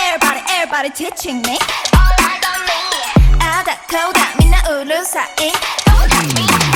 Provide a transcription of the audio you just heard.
everybody everybody teaching me. All I got me 아다 코다 민나 우루 사이 Don't touch me.